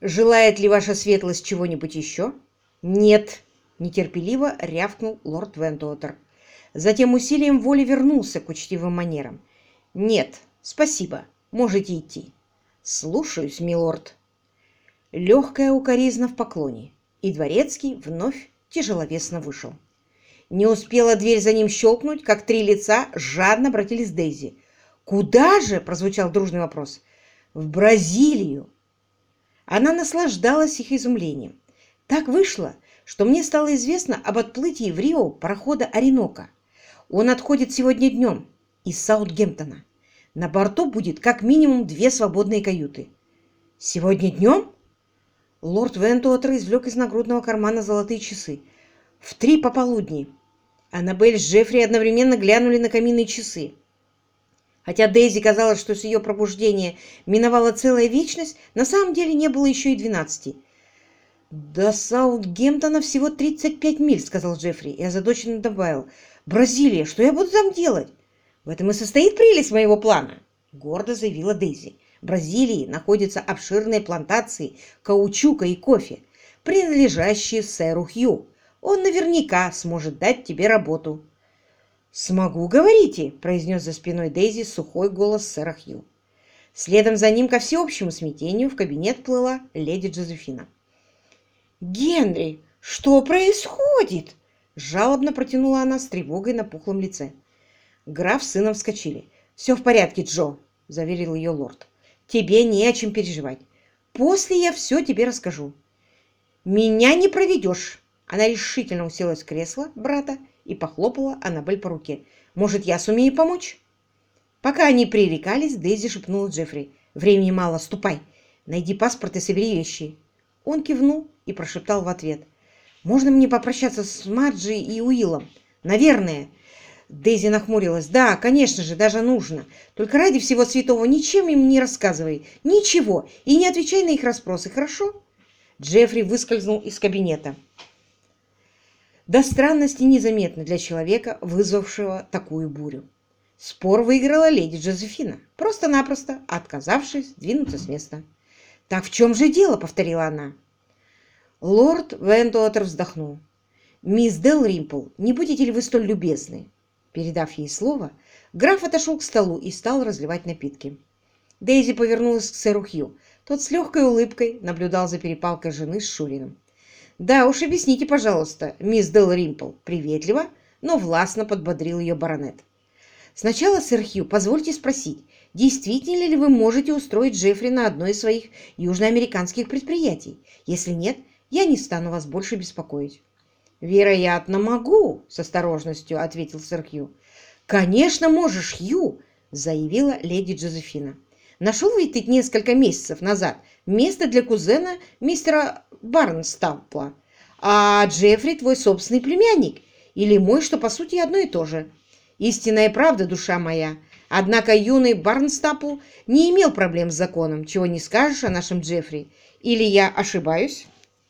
Желает ли ваша светлость чего-нибудь еще? Нет, нетерпеливо рявкнул лорд Вентуотер. Затем усилием воли вернулся к учтивым манерам. Нет, спасибо, можете идти. Слушаюсь, милорд. Легкая укоризна в поклоне, и дворецкий вновь тяжеловесно вышел. Не успела дверь за ним щелкнуть, как три лица жадно обратились к Дейзи. «Куда же?» – прозвучал дружный вопрос. «В Бразилию!» Она наслаждалась их изумлением. Так вышло, что мне стало известно об отплытии в Рио парохода «Оренока». Он отходит сегодня днем из Саутгемптона. На борту будет как минимум две свободные каюты. Сегодня днем? Лорд Вентуотер извлек из нагрудного кармана золотые часы. В три пополудни. Аннабель с Джеффри одновременно глянули на каминные часы. Хотя Дейзи казалось, что с ее пробуждения миновала целая вечность, на самом деле не было еще и двенадцати. «До Саутгемптона всего 35 миль», — сказал Джеффри, и озадаченно добавил. «Бразилия, что я буду там делать?» «В этом и состоит прелесть моего плана», — гордо заявила Дейзи. «В Бразилии находятся обширные плантации каучука и кофе, принадлежащие сэру Хью. Он наверняка сможет дать тебе работу». «Смогу, говорите», — произнес за спиной Дейзи сухой голос сэра Хью. Следом за ним, ко всеобщему смятению, в кабинет плыла леди Джозефина. «Генри, что происходит?» — жалобно протянула она с тревогой на пухлом лице. Граф с сыном вскочили. «Все в порядке, Джо», — заверил ее лорд. «Тебе не о чем переживать. После я все тебе расскажу». «Меня не проведешь!» Она решительно уселась в кресло брата и похлопала Аннабель по руке. «Может, я сумею помочь?» Пока они пререкались, Дейзи шепнула Джеффри. «Времени мало, ступай. Найди паспорт и собери вещи». Он кивнул и прошептал в ответ. «Можно мне попрощаться с Марджи и Уиллом?» «Наверное». Дейзи нахмурилась. «Да, конечно же, даже нужно. Только ради всего святого ничем им не рассказывай. Ничего. И не отвечай на их расспросы, хорошо?» Джеффри выскользнул из кабинета до странности незаметно для человека, вызвавшего такую бурю. Спор выиграла леди Джозефина, просто-напросто отказавшись двинуться с места. «Так в чем же дело?» — повторила она. Лорд Вентуотер вздохнул. «Мисс Дел Римпл, не будете ли вы столь любезны?» Передав ей слово, граф отошел к столу и стал разливать напитки. Дейзи повернулась к сэру Хью. Тот с легкой улыбкой наблюдал за перепалкой жены с Шуриным. «Да уж, объясните, пожалуйста, мисс Дел Римпл», приветливо, но властно подбодрил ее баронет. «Сначала, сэр Хью, позвольте спросить, действительно ли вы можете устроить Джеффри на одно из своих южноамериканских предприятий? Если нет, я не стану вас больше беспокоить». «Вероятно, могу», — с осторожностью ответил сэр Хью. «Конечно можешь, Хью», — заявила леди Джозефина. «Нашел ведь несколько месяцев назад место для кузена мистера Барнстапла, а Джеффри твой собственный племянник, или мой, что по сути одно и то же. Истинная правда, душа моя. Однако юный Барнстапл не имел проблем с законом, чего не скажешь о нашем Джеффри. Или я ошибаюсь?»